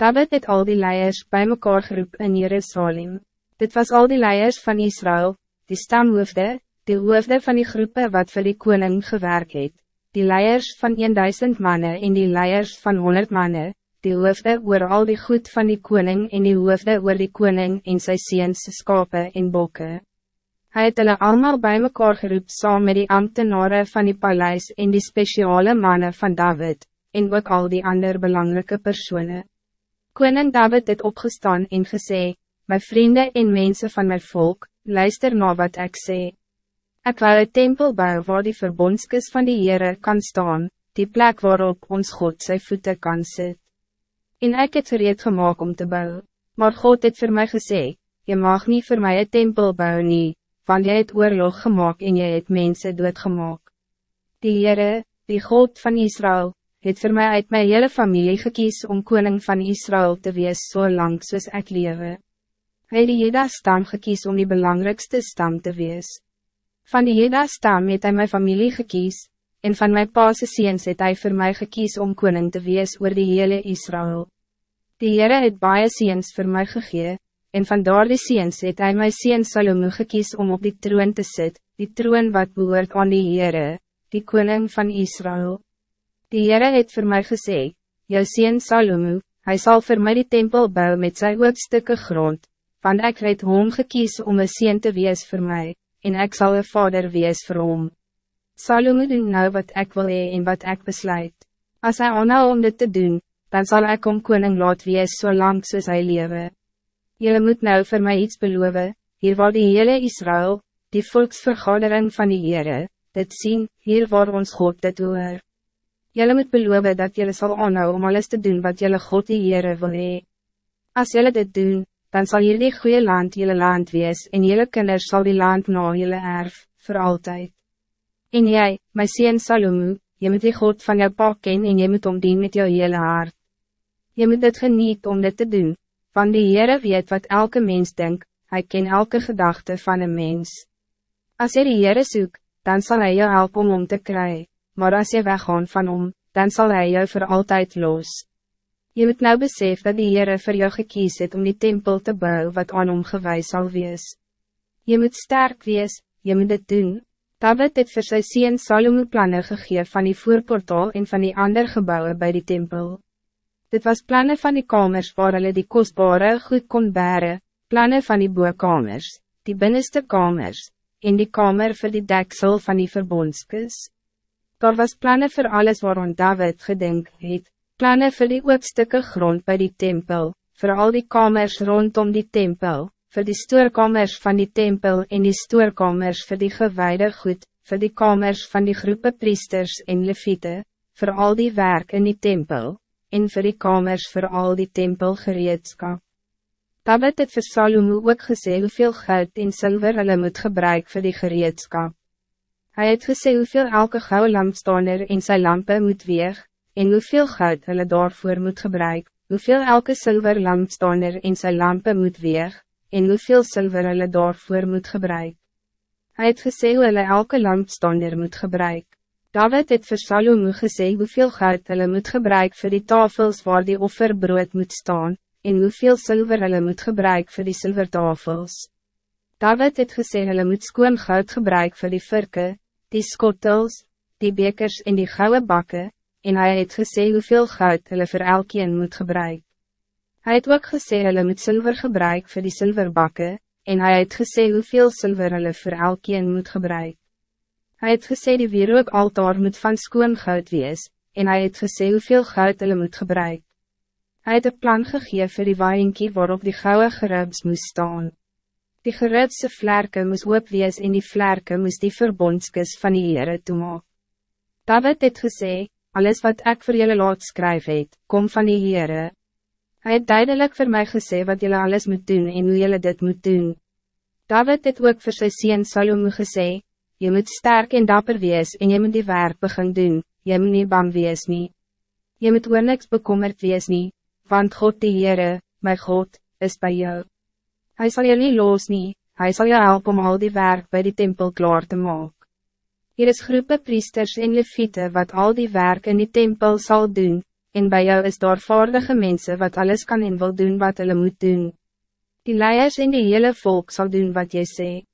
David het al die leiers bij mekaar geroep in Jerusalem. Dit was al die leiers van Israël, die stamhoofde, die hoofde van die groepen wat voor die koning gewerkt het, die leiers van 1000 mannen en die leiers van 100 mannen, die hoofde oor al die goed van die koning en die hoofde oor die koning en sy seens skape en bokke. Hij het hulle allemaal bij mekaar geroep saam met die ambtenaren van die paleis en die speciale mannen van David, en ook al die andere belangrijke personen. Koning David het opgestaan en gesê, My vrienden en mensen van mijn volk, luister na wat ik sê. Ik wil een tempel bouwen waar die verbondskus van die Heere kan staan, die plek waarop ons God zijn voeten kan sit. En ik het gereed gemaakt om te bouwen, maar God het voor mij gesê, je mag niet voor mij een tempel bouwen nie, want jy het oorlog gemaakt en jy het mense doodgemaak. Die Heere, die God van Israël, het voor mij uit mijn hele familie gekies om koning van Israël te wees zo so lang soos ek lewe. Hy het die Jeda stam gekies om die belangrijkste stam te wees. Van die Jeda stam het hy my familie gekies, en van mijn paase seens het hy vir my gekies om koning te wees oor die hele Israël. Die Heere het baie seens vir my gegee, en van daar die seens het hy my seens Salomo gekies om op die troon te sit, die troon wat behoort aan die Heere, die koning van Israël. Die Heere het voor mij gesê, jou sien Salomo, hij zal voor mij die tempel bouwen met zijn hoopstukke grond, want ik het hom gekies om een sien te wees voor mij, en ik zal een vader wees voor hom. Salomo doen nou wat ik wil hee en wat ik besluit. Als hij aanhou om dit te doen, dan zal ik om koning laat wees so lang soos hy lewe. Jullie moet nou voor mij iets beloven, hier waar die hele Israël, die volksvergadering van die Heere, dit zien, hier waar ons God dit hoor. Jullie moet beloven dat jullie zal aanhou om alles te doen wat jullie God die Heere wil hee. As jullie dit doen, dan zal jullie goede land jullie land wees en jullie kinders zal die land na jullie erf, voor altijd. En jij, my sien Salomo, je moet die God van jou pa ken en je moet omdien met jou hele hart. Je moet dit geniet om dit te doen, van die Heere weet wat elke mens denkt, hij ken elke gedachte van een mens. Als je die Heere zoekt, dan zal hij jou helpen om om te krijgen maar als je weggaan van om, dan zal hij jou voor altijd los. Je moet nou besef dat die Heere voor jou gekies het om die tempel te bouwen wat aan hom gewijs zal wees. Je moet sterk wees, je moet dit doen. David het vir sy sien Salomo plannen gegeven van die voorportaal en van die ander gebouwen bij die tempel. Dit was plannen van die kamers waar hulle die kostbare goed kon beren, plannen van die boekamers, die binnenste kamers, en die kamer voor die deksel van die verbondskus. Daar was plannen voor alles waarom David gedenk het, plannen voor die oopstukke grond bij die tempel, voor al die kamers rondom die tempel, voor die stoorkamers van die tempel en die stoorkamers voor die gewijde goed, voor die kamers van die groepen priesters en leviete, voor al die werk in die tempel, en voor die kamers voor al die tempelgereedskap. David het vir Salomo ook gesê hoeveel geld en zilver hulle moet gebruik voor die gereedskap. Hij het gesê hoeveel elke gouden lampstander in zijn lampen moet weeg, en hoeveel goud hulle daarvoor moet gebruik, hoeveel elke zilver lampstander in zijn lampen moet weeg, en hoeveel zilver hulle daarvoor moet gebruik. Hij het gesê hoe hulle elke lampstander moet gebruik. David het vir Salomo gesê hoeveel goud hulle moet gebruik voor die tafels waar die offerbrood moet staan, en hoeveel zilver hulle moet gebruik voor die zilvertafels. David het gesê hulle moet skoon goud gebruik voor die virke, die skottels, die bekers en die gouden bakken, en hij het gesê hoeveel goud hulle vir elkeen moet gebruik. Hij het ook gesê hulle moet zilver gebruik voor die zilverbakken, en hij het gesê hoeveel zilver hulle vir elkeen moet gebruik. Hij het gesê die wierook altaar moet van skoon goud wees, en hij het gesê hoeveel goud hulle moet gebruik. Hij het een plan gegeven voor die waaienkie waarop die gouden gerubs moest staan. Die gerutse vlerke moes oop wees en die vlerke moes die verbondskus van die Heere toemaak. David het gesê, alles wat ik voor jullie laat skryf het, kom van die Heere. Hij het duidelijk voor mij gesê wat jullie alles moet doen en hoe jullie dit moet doen. David het ook voor sy sien Salomo gesê, je moet sterk en dapper wees en je moet die werk begin doen, je moet niet bang wees nie. Je moet oor niks bekommerd wees nie, want God die Heere, my God, is bij jou. Hij zal je niet los nie, hij zal je helpen om al die werk bij die tempel klaar te maken. Hier is groepen priesters en leviete wat al die werk in die tempel zal doen, en bij jou is daar vaardige mensen wat alles kan en wil doen wat hulle moet doen. Die leiers en die hele volk zal doen wat jy zegt.